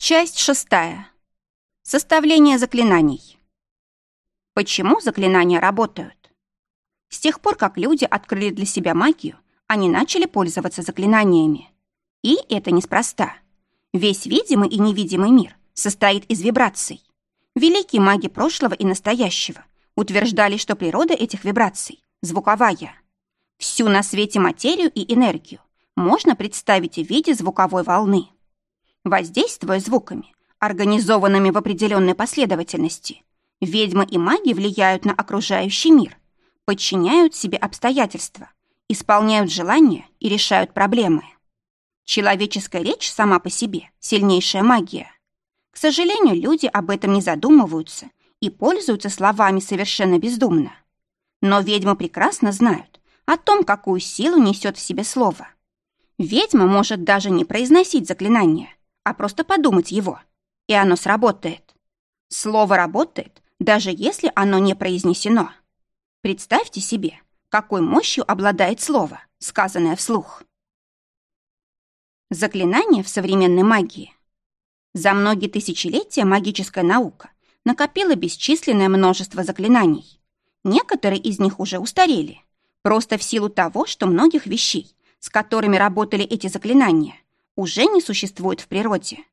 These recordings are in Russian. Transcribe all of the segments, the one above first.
Часть шестая. Составление заклинаний. Почему заклинания работают? С тех пор, как люди открыли для себя магию, они начали пользоваться заклинаниями. И это неспроста. Весь видимый и невидимый мир состоит из вибраций. Великие маги прошлого и настоящего утверждали, что природа этих вибраций – звуковая. Всю на свете материю и энергию можно представить в виде звуковой волны. Воздействуя звуками, организованными в определенной последовательности, ведьмы и маги влияют на окружающий мир, подчиняют себе обстоятельства, исполняют желания и решают проблемы. Человеческая речь сама по себе – сильнейшая магия. К сожалению, люди об этом не задумываются и пользуются словами совершенно бездумно. Но ведьмы прекрасно знают о том, какую силу несет в себе слово. Ведьма может даже не произносить заклинание, а просто подумать его, и оно сработает. Слово работает, даже если оно не произнесено. Представьте себе, какой мощью обладает слово, сказанное вслух. Заклинание в современной магии. За многие тысячелетия магическая наука накопила бесчисленное множество заклинаний. Некоторые из них уже устарели, просто в силу того, что многих вещей, с которыми работали эти заклинания, уже не существует в природе.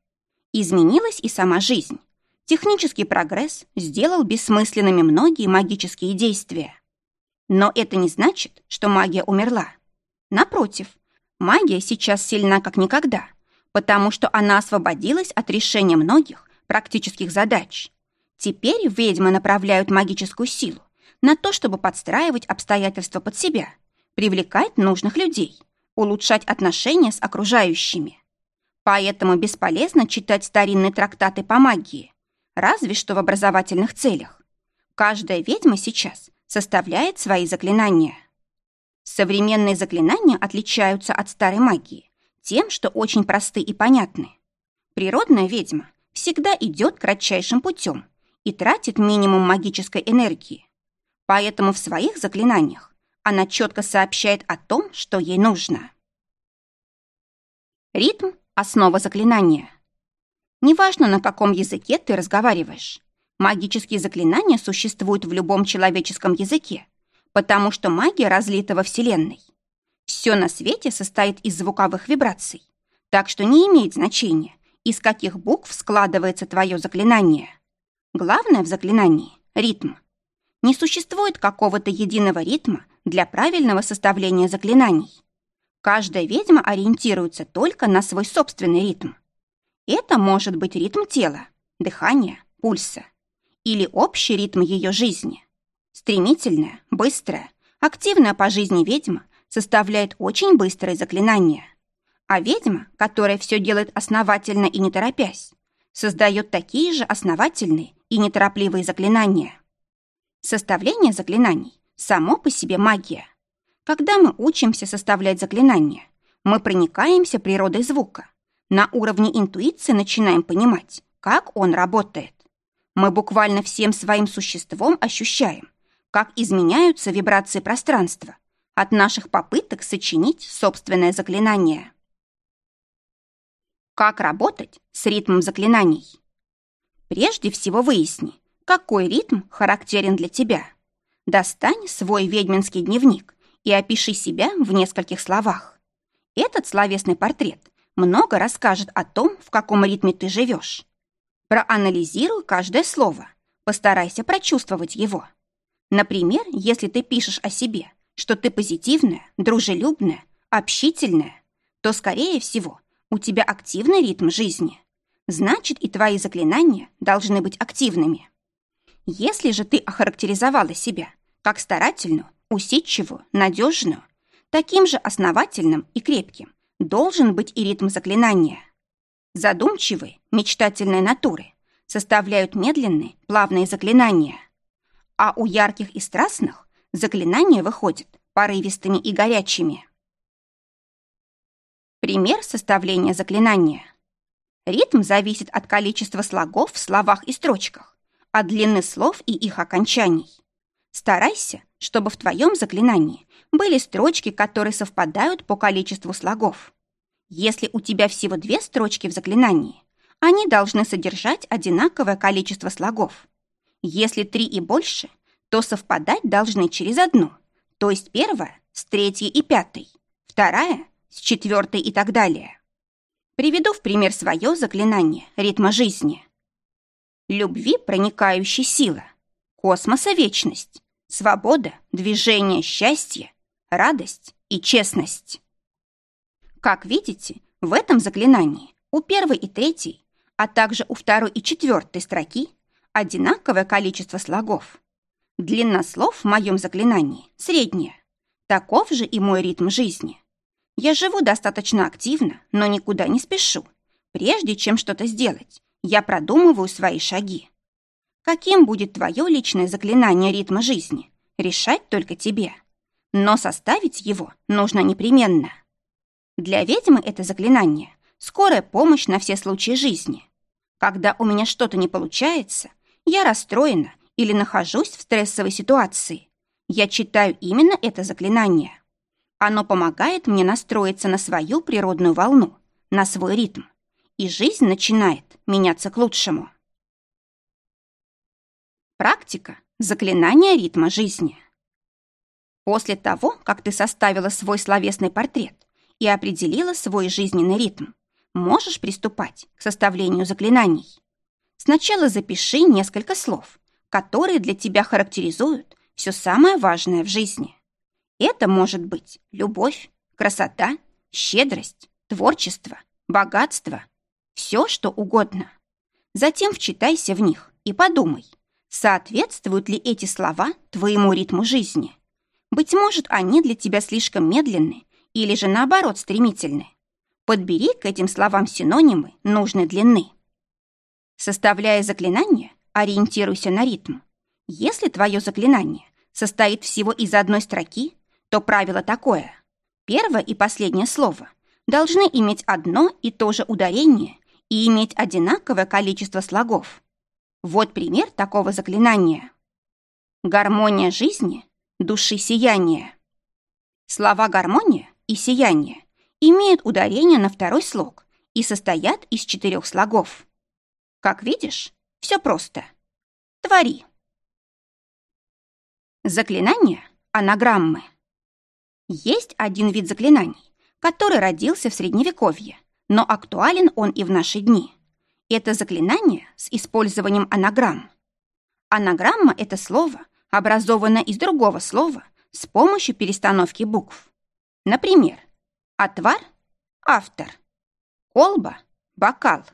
Изменилась и сама жизнь. Технический прогресс сделал бессмысленными многие магические действия. Но это не значит, что магия умерла. Напротив, магия сейчас сильна как никогда, потому что она освободилась от решения многих практических задач. Теперь ведьмы направляют магическую силу на то, чтобы подстраивать обстоятельства под себя, привлекать нужных людей, улучшать отношения с окружающими. Поэтому бесполезно читать старинные трактаты по магии, разве что в образовательных целях. Каждая ведьма сейчас составляет свои заклинания. Современные заклинания отличаются от старой магии тем, что очень просты и понятны. Природная ведьма всегда идет кратчайшим путем и тратит минимум магической энергии. Поэтому в своих заклинаниях она четко сообщает о том, что ей нужно. Ритм – основа заклинания. Неважно, на каком языке ты разговариваешь. Магические заклинания существуют в любом человеческом языке, потому что магия разлита во Вселенной. Все на свете состоит из звуковых вибраций, так что не имеет значения, из каких букв складывается твое заклинание. Главное в заклинании – ритм. Не существует какого-то единого ритма для правильного составления заклинаний. Каждая ведьма ориентируется только на свой собственный ритм. Это может быть ритм тела, дыхания, пульса или общий ритм ее жизни. Стремительная, быстрая, активная по жизни ведьма составляет очень быстрое заклинание. А ведьма, которая все делает основательно и не торопясь, создает такие же основательные и неторопливые заклинания. Составление заклинаний само по себе магия. Когда мы учимся составлять заклинания, мы проникаемся природой звука. На уровне интуиции начинаем понимать, как он работает. Мы буквально всем своим существом ощущаем, как изменяются вибрации пространства от наших попыток сочинить собственное заклинание. Как работать с ритмом заклинаний? Прежде всего выясни, какой ритм характерен для тебя. Достань свой ведьминский дневник и опиши себя в нескольких словах. Этот словесный портрет много расскажет о том, в каком ритме ты живешь. Проанализируй каждое слово, постарайся прочувствовать его. Например, если ты пишешь о себе, что ты позитивная, дружелюбная, общительная, то, скорее всего, у тебя активный ритм жизни. Значит, и твои заклинания должны быть активными. Если же ты охарактеризовала себя как старательную, усидчивую, надежную, таким же основательным и крепким должен быть и ритм заклинания. Задумчивые, мечтательные натуры составляют медленные, плавные заклинания. А у ярких и страстных заклинания выходят порывистыми и горячими. Пример составления заклинания. Ритм зависит от количества слогов в словах и строчках, от длины слов и их окончаний. Старайся, чтобы в твоем заклинании были строчки, которые совпадают по количеству слогов. Если у тебя всего две строчки в заклинании, Они должны содержать одинаковое количество слогов. Если три и больше, то совпадать должны через одну, то есть первая с третьей и пятой, вторая с четвертой и так далее. Приведу в пример свое заклинание ритма жизни. Любви проникающая сила, космоса вечность, свобода, движение, счастье, радость и честность. Как видите, в этом заклинании у первой и третьей, а также у второй и четвертой строки одинаковое количество слогов. Длина слов в моем заклинании средняя. Таков же и мой ритм жизни. Я живу достаточно активно, но никуда не спешу. Прежде чем что-то сделать, я продумываю свои шаги. Каким будет твое личное заклинание ритма жизни, решать только тебе. Но составить его нужно непременно. Для ведьмы это заклинание – скорая помощь на все случаи жизни. Когда у меня что-то не получается, я расстроена или нахожусь в стрессовой ситуации, я читаю именно это заклинание. Оно помогает мне настроиться на свою природную волну, на свой ритм. И жизнь начинает меняться к лучшему. Практика заклинания ритма жизни. После того, как ты составила свой словесный портрет и определила свой жизненный ритм, можешь приступать к составлению заклинаний. Сначала запиши несколько слов, которые для тебя характеризуют все самое важное в жизни. Это может быть любовь, красота, щедрость, творчество, богатство, все, что угодно. Затем вчитайся в них и подумай, соответствуют ли эти слова твоему ритму жизни. Быть может, они для тебя слишком медленны или же наоборот стремительны. Подбери к этим словам синонимы нужной длины. Составляя заклинание, ориентируйся на ритм. Если твое заклинание состоит всего из одной строки, то правило такое. Первое и последнее слово должны иметь одно и то же ударение и иметь одинаковое количество слогов. Вот пример такого заклинания. Гармония жизни, души сияния. Слова «гармония» и «сияние» имеют ударение на второй слог и состоят из четырех слогов. Как видишь, все просто. Твори. Заклинания – анаграммы. Есть один вид заклинаний, который родился в Средневековье, но актуален он и в наши дни. Это заклинание с использованием анаграмм. Анаграмма – это слово, образованное из другого слова с помощью перестановки букв. Например, отвар – автор, колба – бокал,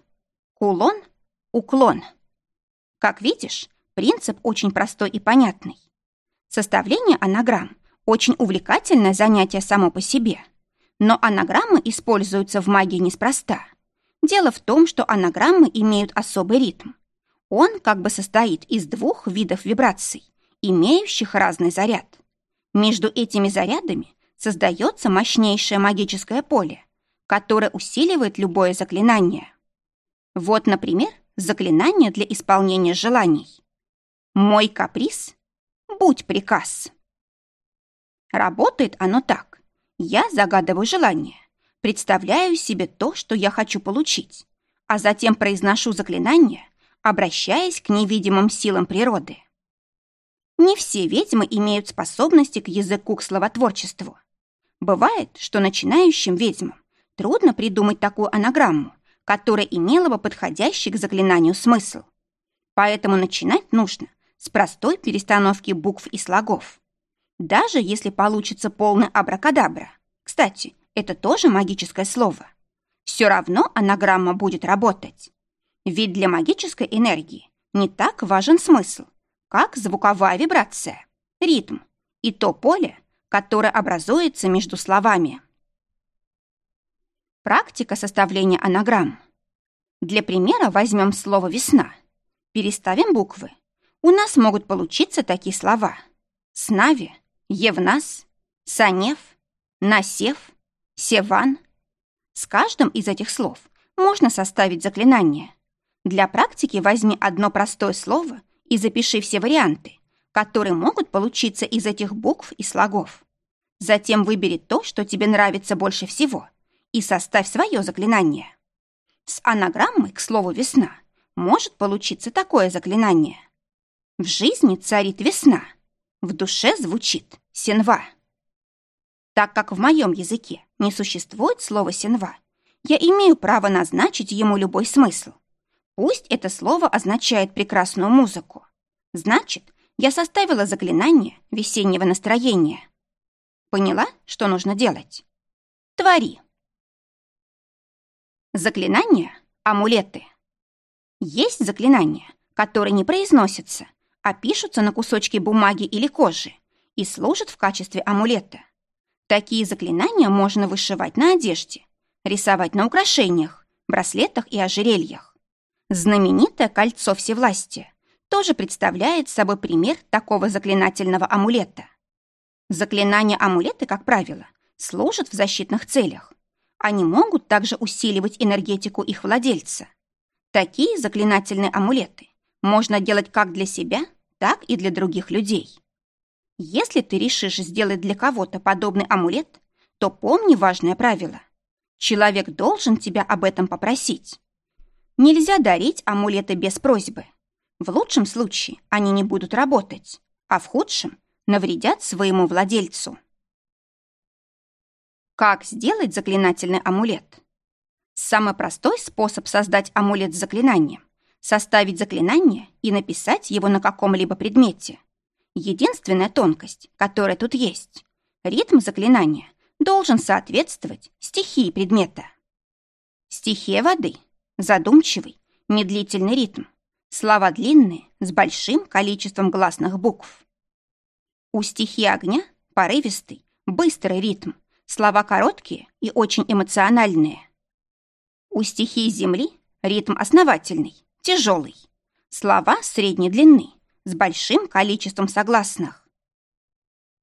кулон – уклон. Как видишь, принцип очень простой и понятный. Составление анаграмм очень увлекательное занятие само по себе. Но анаграммы используются в магии неспроста. Дело в том, что анаграммы имеют особый ритм. Он как бы состоит из двух видов вибраций, имеющих разный заряд. Между этими зарядами создается мощнейшее магическое поле, которое усиливает любое заклинание. Вот, например, заклинание для исполнения желаний. «Мой каприз – будь приказ». Работает оно так. Я загадываю желание, представляю себе то, что я хочу получить, а затем произношу заклинание, обращаясь к невидимым силам природы. Не все ведьмы имеют способности к языку, к словотворчеству. Бывает, что начинающим ведьмам трудно придумать такую анаграмму, которая имела бы подходящий к заклинанию смысл. Поэтому начинать нужно с простой перестановки букв и слогов. Даже если получится полный абракадабра. Кстати, это тоже магическое слово. Все равно анаграмма будет работать. Ведь для магической энергии не так важен смысл, как звуковая вибрация, ритм и то поле, которое образуется между словами. Практика составления анаграмм. Для примера возьмем слово «весна». Переставим буквы. У нас могут получиться такие слова. Снави, Евнас, Санев, Насев, Севан. С каждым из этих слов можно составить заклинание. Для практики возьми одно простое слово и запиши все варианты, которые могут получиться из этих букв и слогов. Затем выбери то, что тебе нравится больше всего, и составь свое заклинание. С анаграммой, к слову, «весна» может получиться такое заклинание. В жизни царит весна, в душе звучит сенва. Так как в моем языке не существует слова «сенва», я имею право назначить ему любой смысл. Пусть это слово означает прекрасную музыку. Значит, я составила заклинание весеннего настроения. Поняла, что нужно делать? Твори. Заклинания — амулеты. Есть заклинания, которые не произносятся, а пишутся на кусочке бумаги или кожи и служат в качестве амулета. Такие заклинания можно вышивать на одежде, рисовать на украшениях, браслетах и ожерельях. Знаменитое кольцо всевластия тоже представляет собой пример такого заклинательного амулета. Заклинания-амулеты, как правило, служат в защитных целях. Они могут также усиливать энергетику их владельца. Такие заклинательные амулеты можно делать как для себя, так и для других людей. Если ты решишь сделать для кого-то подобный амулет, то помни важное правило. Человек должен тебя об этом попросить. Нельзя дарить амулеты без просьбы. В лучшем случае они не будут работать, а в худшем навредят своему владельцу. Как сделать заклинательный амулет? Самый простой способ создать амулет с заклинанием – составить заклинание и написать его на каком-либо предмете. Единственная тонкость, которая тут есть – ритм заклинания должен соответствовать стихии предмета. Стихия воды – задумчивый, медлительный ритм, Слова длинные, с большим количеством гласных букв. У стихии огня порывистый, быстрый ритм, слова короткие и очень эмоциональные. У стихии земли ритм основательный, тяжелый, слова средней длины, с большим количеством согласных.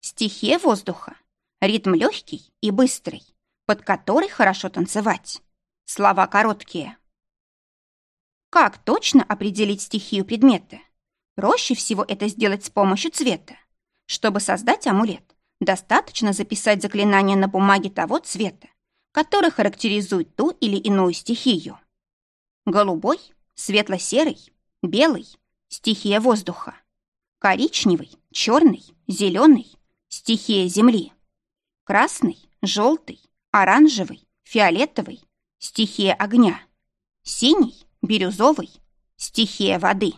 Стихия воздуха ритм легкий и быстрый, под который хорошо танцевать. Слова короткие. Как точно определить стихию предмета? Проще всего это сделать с помощью цвета. Чтобы создать амулет, достаточно записать заклинание на бумаге того цвета, который характеризует ту или иную стихию. Голубой, светло-серый, белый – стихия воздуха. Коричневый, черный, зеленый – стихия земли. Красный, желтый, оранжевый, фиолетовый – стихия огня. Синий бирюзовый, стихия воды.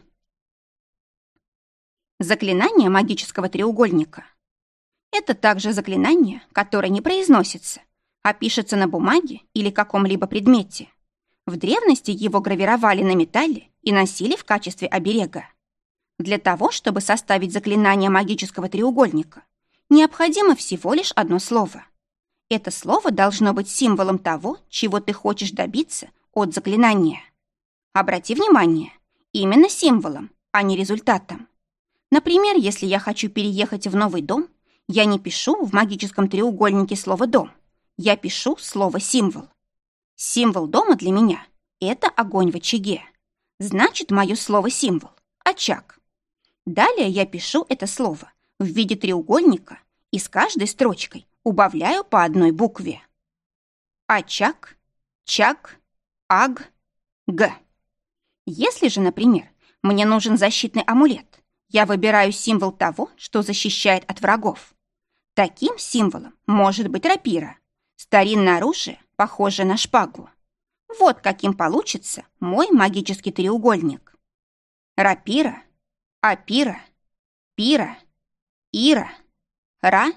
Заклинание магического треугольника. Это также заклинание, которое не произносится, а пишется на бумаге или каком-либо предмете. В древности его гравировали на металле и носили в качестве оберега. Для того, чтобы составить заклинание магического треугольника, необходимо всего лишь одно слово. Это слово должно быть символом того, чего ты хочешь добиться от заклинания. Обрати внимание, именно символом, а не результатом. Например, если я хочу переехать в новый дом, я не пишу в магическом треугольнике слово «дом», я пишу слово «символ». Символ дома для меня — это огонь в очаге. Значит, мое слово «символ» — очаг. Далее я пишу это слово в виде треугольника и с каждой строчкой убавляю по одной букве. Очаг, чаг, аг, г. Если же, например, мне нужен защитный амулет, я выбираю символ того, что защищает от врагов. Таким символом может быть рапира, старинное оружие, похожее на шпагу. Вот каким получится мой магический треугольник. Рапира, апира, пира, ира, ра,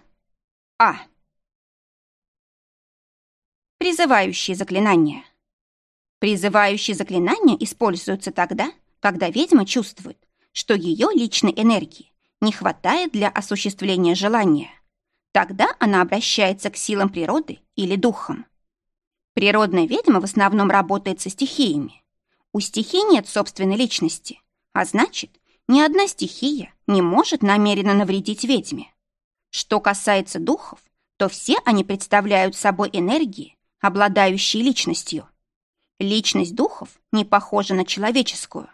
а. Призывающие заклинания. Призывающие заклинания используются тогда, когда ведьма чувствует, что ее личной энергии не хватает для осуществления желания. Тогда она обращается к силам природы или духам. Природная ведьма в основном работает со стихиями. У стихий нет собственной личности, а значит, ни одна стихия не может намеренно навредить ведьме. Что касается духов, то все они представляют собой энергии, обладающие личностью. Личность духов не похожа на человеческую.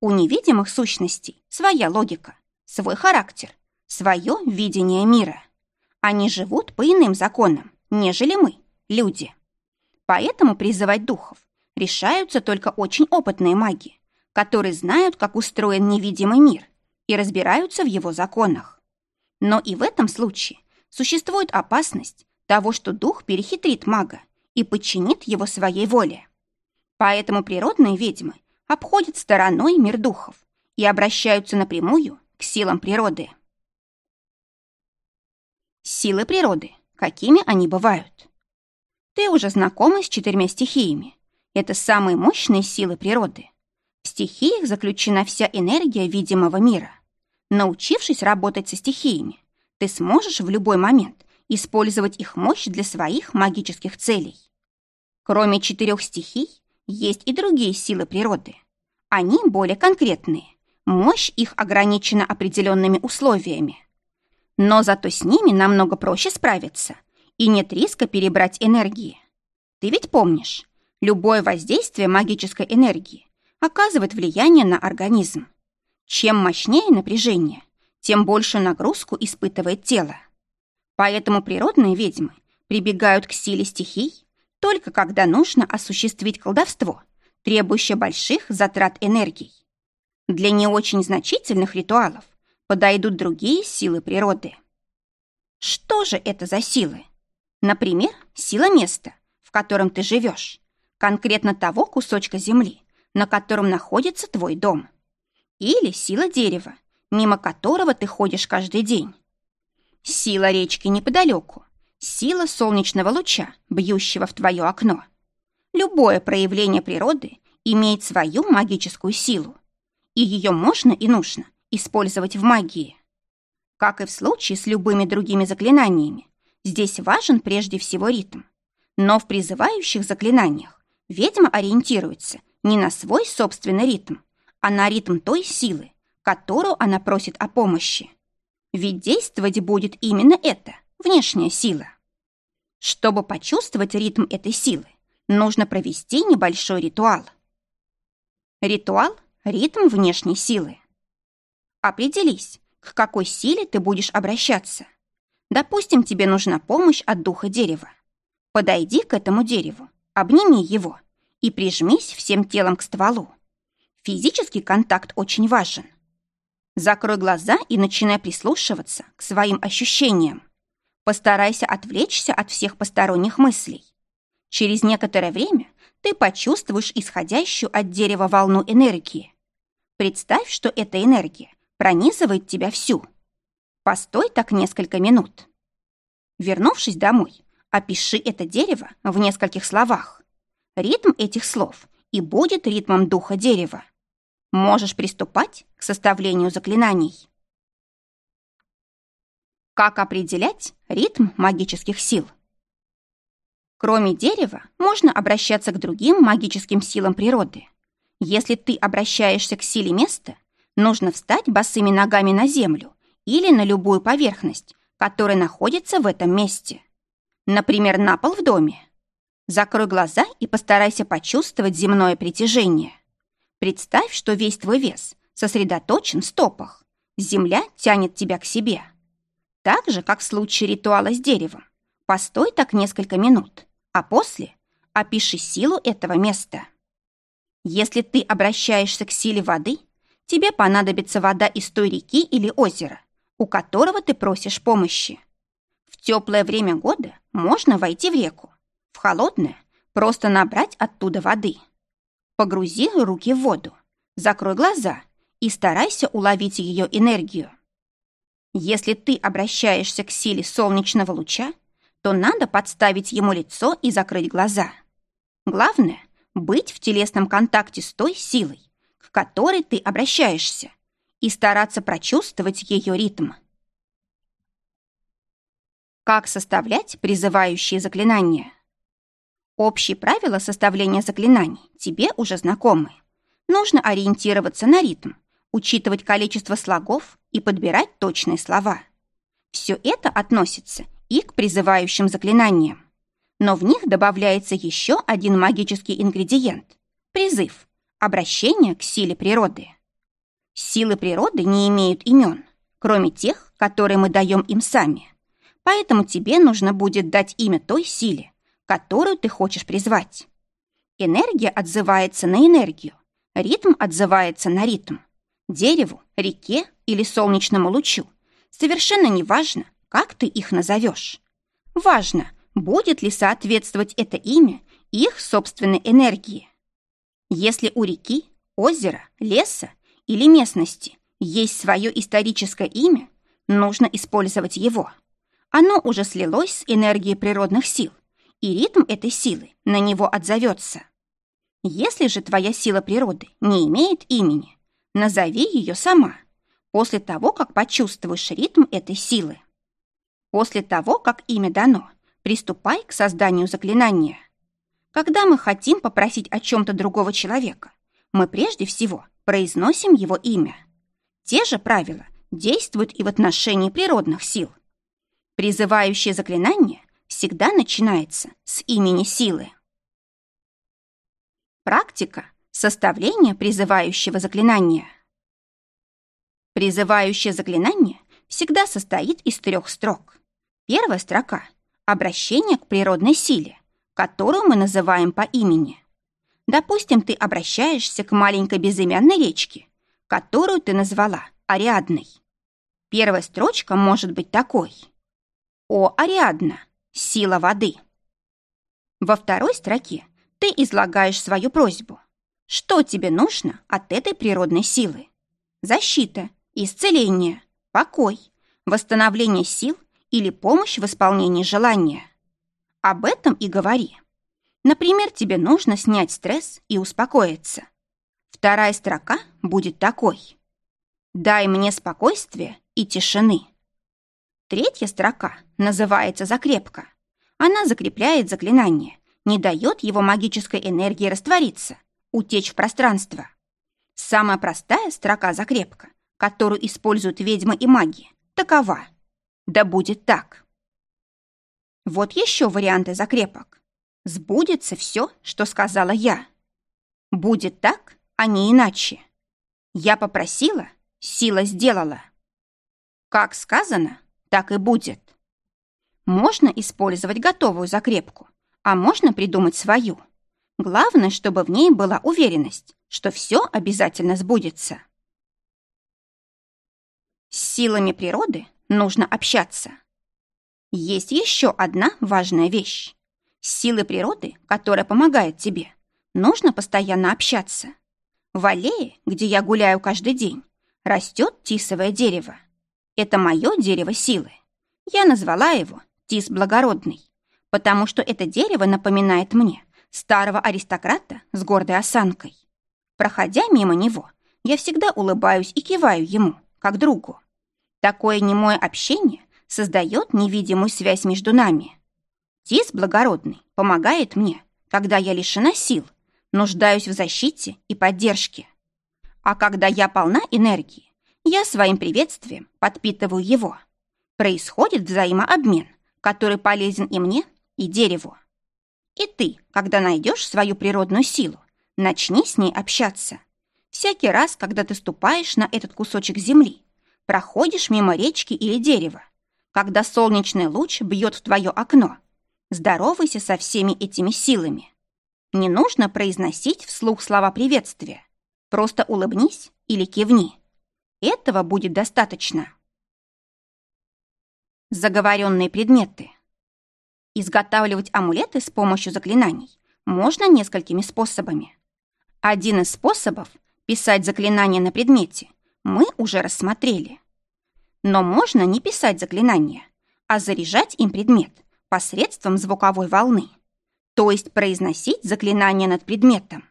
У невидимых сущностей своя логика, свой характер, свое видение мира. Они живут по иным законам, нежели мы, люди. Поэтому призывать духов решаются только очень опытные маги, которые знают, как устроен невидимый мир и разбираются в его законах. Но и в этом случае существует опасность того, что дух перехитрит мага и подчинит его своей воле. Поэтому природные ведьмы обходят стороной мир духов и обращаются напрямую к силам природы. Силы природы. Какими они бывают? Ты уже знакома с четырьмя стихиями. Это самые мощные силы природы. В стихиях заключена вся энергия видимого мира. Научившись работать со стихиями, ты сможешь в любой момент использовать их мощь для своих магических целей. Кроме четырех стихий, есть и другие силы природы. Они более конкретные. Мощь их ограничена определенными условиями. Но зато с ними намного проще справиться, и нет риска перебрать энергии. Ты ведь помнишь, любое воздействие магической энергии оказывает влияние на организм. Чем мощнее напряжение, тем большую нагрузку испытывает тело. Поэтому природные ведьмы прибегают к силе стихий только когда нужно осуществить колдовство, требующее больших затрат энергий. Для не очень значительных ритуалов подойдут другие силы природы. Что же это за силы? Например, сила места, в котором ты живешь, конкретно того кусочка земли, на котором находится твой дом. Или сила дерева, мимо которого ты ходишь каждый день. Сила речки неподалеку, сила солнечного луча, бьющего в твое окно. Любое проявление природы имеет свою магическую силу, и ее можно и нужно использовать в магии. Как и в случае с любыми другими заклинаниями, здесь важен прежде всего ритм. Но в призывающих заклинаниях ведьма ориентируется не на свой собственный ритм, а на ритм той силы, которую она просит о помощи. Ведь действовать будет именно это – внешняя сила. Чтобы почувствовать ритм этой силы, нужно провести небольшой ритуал. Ритуал – ритм внешней силы. Определись, к какой силе ты будешь обращаться. Допустим, тебе нужна помощь от духа дерева. Подойди к этому дереву, обними его и прижмись всем телом к стволу. Физический контакт очень важен. Закрой глаза и начинай прислушиваться к своим ощущениям. Постарайся отвлечься от всех посторонних мыслей. Через некоторое время ты почувствуешь исходящую от дерева волну энергии. Представь, что эта энергия пронизывает тебя всю. Постой так несколько минут. Вернувшись домой, опиши это дерево в нескольких словах. Ритм этих слов и будет ритмом духа дерева. Можешь приступать к составлению заклинаний. Как определять ритм магических сил? Кроме дерева, можно обращаться к другим магическим силам природы. Если ты обращаешься к силе места, нужно встать босыми ногами на землю или на любую поверхность, которая находится в этом месте. Например, на пол в доме. Закрой глаза и постарайся почувствовать земное притяжение. Представь, что весь твой вес сосредоточен в стопах. Земля тянет тебя к себе. Так же, как в случае ритуала с деревом. Постой так несколько минут, а после опиши силу этого места. Если ты обращаешься к силе воды, тебе понадобится вода из той реки или озера, у которого ты просишь помощи. В теплое время года можно войти в реку, в холодное просто набрать оттуда воды. Погрузи руки в воду, закрой глаза и старайся уловить ее энергию. Если ты обращаешься к силе солнечного луча, то надо подставить ему лицо и закрыть глаза. Главное — быть в телесном контакте с той силой, к которой ты обращаешься, и стараться прочувствовать ее ритм. Как составлять призывающие заклинания? Общие правила составления заклинаний тебе уже знакомы. Нужно ориентироваться на ритм, учитывать количество слогов и подбирать точные слова. Все это относится и к призывающим заклинаниям. Но в них добавляется еще один магический ингредиент – призыв, обращение к силе природы. Силы природы не имеют имен, кроме тех, которые мы даем им сами. Поэтому тебе нужно будет дать имя той силе, которую ты хочешь призвать. Энергия отзывается на энергию, ритм отзывается на ритм. Дереву, реке или солнечному лучу совершенно не важно, как ты их назовешь. Важно, будет ли соответствовать это имя их собственной энергии. Если у реки, озера, леса или местности есть свое историческое имя, нужно использовать его. Оно уже слилось с энергией природных сил, и ритм этой силы на него отзовется. Если же твоя сила природы не имеет имени, назови ее сама, после того, как почувствуешь ритм этой силы. После того, как имя дано, приступай к созданию заклинания. Когда мы хотим попросить о чем-то другого человека, мы прежде всего произносим его имя. Те же правила действуют и в отношении природных сил. Призывающее заклинание всегда начинается с имени силы. Практика составления призывающего заклинания. Призывающее заклинание всегда состоит из трех строк. Первая строка – обращение к природной силе, которую мы называем по имени. Допустим, ты обращаешься к маленькой безымянной речке, которую ты назвала Ариадной. Первая строчка может быть такой. О, Ариадна, сила воды. Во второй строке ты излагаешь свою просьбу. Что тебе нужно от этой природной силы? Защита, исцеление, покой, восстановление сил или помощь в исполнении желания. Об этом и говори. Например, тебе нужно снять стресс и успокоиться. Вторая строка будет такой. «Дай мне спокойствие и тишины». Третья строка называется «закрепка». Она закрепляет заклинание не дает его магической энергии раствориться, утечь в пространство. Самая простая строка-закрепка, которую используют ведьмы и маги, такова. Да будет так. Вот еще варианты закрепок. Сбудется все, что сказала я. Будет так, а не иначе. Я попросила, сила сделала. Как сказано, так и будет. Можно использовать готовую закрепку, а можно придумать свою. Главное, чтобы в ней была уверенность, что все обязательно сбудется. С силами природы нужно общаться. Есть еще одна важная вещь. С силой природы, которая помогает тебе, нужно постоянно общаться. В аллее, где я гуляю каждый день, растет тисовое дерево. Это мое дерево силы. Я назвала его Тис Благородный потому что это дерево напоминает мне старого аристократа с гордой осанкой. Проходя мимо него, я всегда улыбаюсь и киваю ему, как другу. Такое немое общение создает невидимую связь между нами. Тис благородный помогает мне, когда я лишена сил, нуждаюсь в защите и поддержке. А когда я полна энергии, я своим приветствием подпитываю его. Происходит взаимообмен, который полезен и мне, и дереву. И ты, когда найдешь свою природную силу, начни с ней общаться. Всякий раз, когда ты ступаешь на этот кусочек земли, проходишь мимо речки или дерева, когда солнечный луч бьет в твое окно, здоровайся со всеми этими силами. Не нужно произносить вслух слова приветствия. Просто улыбнись или кивни. Этого будет достаточно. Заговоренные предметы – Изготавливать амулеты с помощью заклинаний можно несколькими способами. Один из способов – писать заклинания на предмете – мы уже рассмотрели. Но можно не писать заклинания, а заряжать им предмет посредством звуковой волны, то есть произносить заклинание над предметом.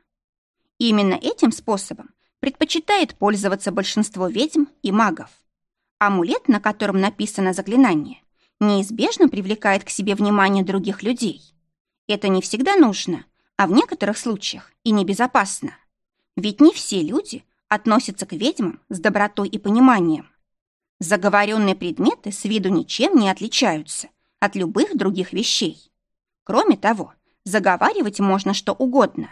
Именно этим способом предпочитает пользоваться большинство ведьм и магов. Амулет, на котором написано заклинание, неизбежно привлекает к себе внимание других людей. Это не всегда нужно, а в некоторых случаях и небезопасно. Ведь не все люди относятся к ведьмам с добротой и пониманием. Заговоренные предметы с виду ничем не отличаются от любых других вещей. Кроме того, заговаривать можно что угодно.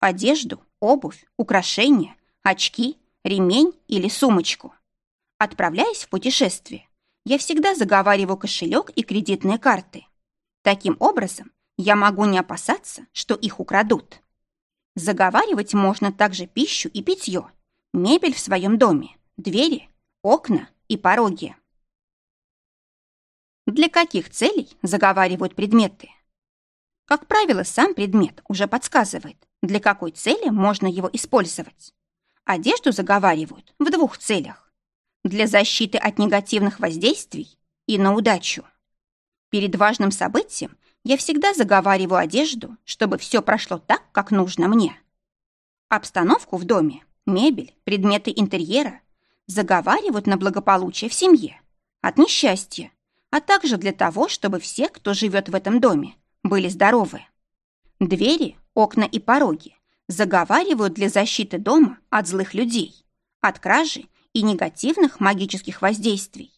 Одежду, обувь, украшения, очки, ремень или сумочку. Отправляясь в путешествие, я всегда заговариваю кошелек и кредитные карты. Таким образом, я могу не опасаться, что их украдут. Заговаривать можно также пищу и питье, мебель в своем доме, двери, окна и пороги. Для каких целей заговаривают предметы? Как правило, сам предмет уже подсказывает, для какой цели можно его использовать. Одежду заговаривают в двух целях. Для защиты от негативных воздействий и на удачу. Перед важным событием я всегда заговариваю одежду, чтобы все прошло так, как нужно мне. Обстановку в доме, мебель, предметы интерьера заговаривают на благополучие в семье, от несчастья, а также для того, чтобы все, кто живет в этом доме, были здоровы. Двери, окна и пороги заговаривают для защиты дома от злых людей, от кражи и негативных магических воздействий.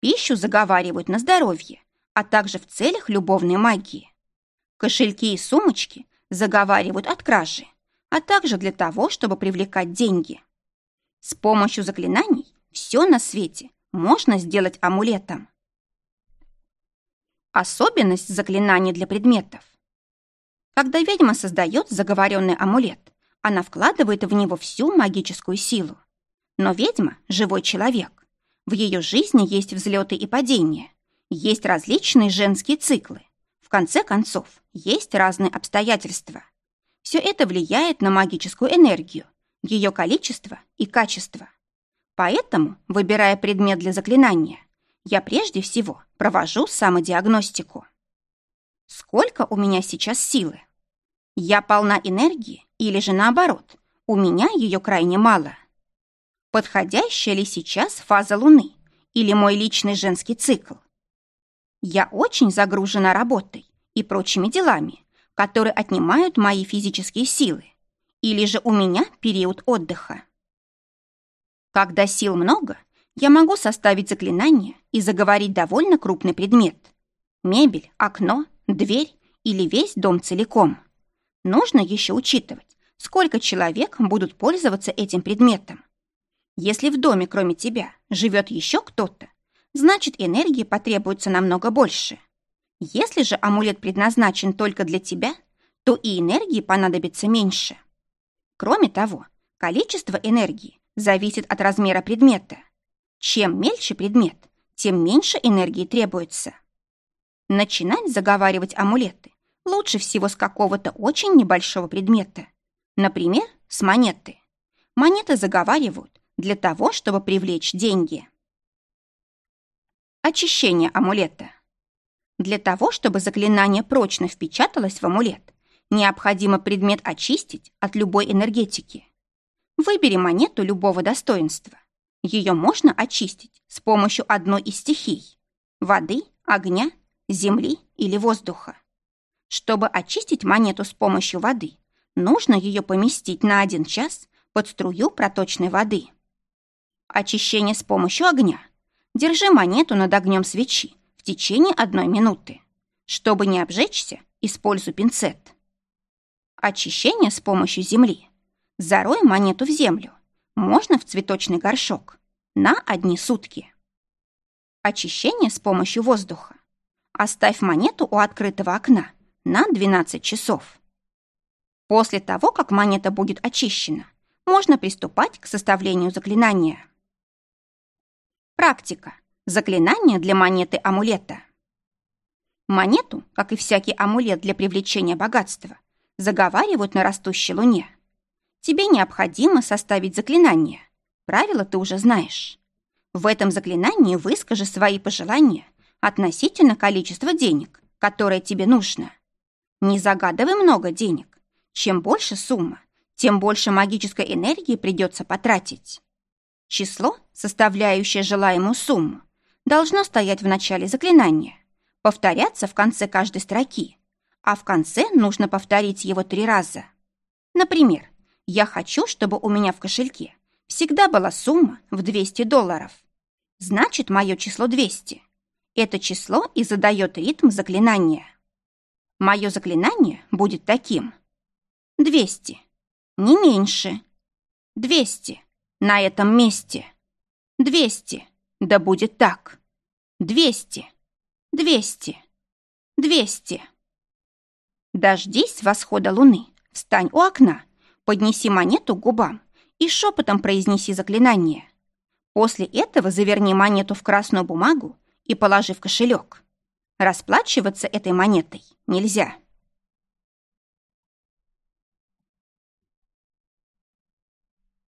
Пищу заговаривают на здоровье, а также в целях любовной магии. Кошельки и сумочки заговаривают от кражи, а также для того, чтобы привлекать деньги. С помощью заклинаний все на свете можно сделать амулетом. Особенность заклинаний для предметов. Когда ведьма создает заговоренный амулет, она вкладывает в него всю магическую силу. Но ведьма – живой человек. В ее жизни есть взлеты и падения, есть различные женские циклы. В конце концов, есть разные обстоятельства. Все это влияет на магическую энергию, ее количество и качество. Поэтому, выбирая предмет для заклинания, я прежде всего провожу самодиагностику. Сколько у меня сейчас силы? Я полна энергии или же наоборот, у меня ее крайне мало? Подходящая ли сейчас фаза Луны или мой личный женский цикл? Я очень загружена работой и прочими делами, которые отнимают мои физические силы. Или же у меня период отдыха. Когда сил много, я могу составить заклинание и заговорить довольно крупный предмет. Мебель, окно, дверь или весь дом целиком. Нужно еще учитывать, сколько человек будут пользоваться этим предметом. Если в доме, кроме тебя, живет еще кто-то, значит, энергии потребуется намного больше. Если же амулет предназначен только для тебя, то и энергии понадобится меньше. Кроме того, количество энергии зависит от размера предмета. Чем мельче предмет, тем меньше энергии требуется. Начинать заговаривать амулеты лучше всего с какого-то очень небольшого предмета. Например, с монеты. Монеты заговаривают для того, чтобы привлечь деньги. Очищение амулета. Для того, чтобы заклинание прочно впечаталось в амулет, необходимо предмет очистить от любой энергетики. Выбери монету любого достоинства. Ее можно очистить с помощью одной из стихий – воды, огня, земли или воздуха. Чтобы очистить монету с помощью воды, нужно ее поместить на один час под струю проточной воды. Очищение с помощью огня – Держи монету над огнем свечи в течение одной минуты. Чтобы не обжечься, используй пинцет. Очищение с помощью земли. Зарой монету в землю. Можно в цветочный горшок. На одни сутки. Очищение с помощью воздуха. Оставь монету у открытого окна на 12 часов. После того, как монета будет очищена, можно приступать к составлению заклинания. Практика. Заклинание для монеты-амулета. Монету, как и всякий амулет для привлечения богатства, заговаривают на растущей луне. Тебе необходимо составить заклинание. Правила ты уже знаешь. В этом заклинании выскажи свои пожелания относительно количества денег, которое тебе нужно. Не загадывай много денег. Чем больше сумма, тем больше магической энергии придется потратить. Число, составляющее желаемую сумму, должно стоять в начале заклинания, повторяться в конце каждой строки, а в конце нужно повторить его три раза. Например, я хочу, чтобы у меня в кошельке всегда была сумма в 200 долларов. Значит, мое число 200. Это число и задает ритм заклинания. Мое заклинание будет таким. 200. Не меньше. 200 на этом месте. Двести. Да будет так. Двести. Двести. Двести. Дождись восхода луны Встань у окна, поднеси монету к губам и шепотом произнеси заклинание. После этого заверни монету в красную бумагу и положи в кошелек. Расплачиваться этой монетой нельзя.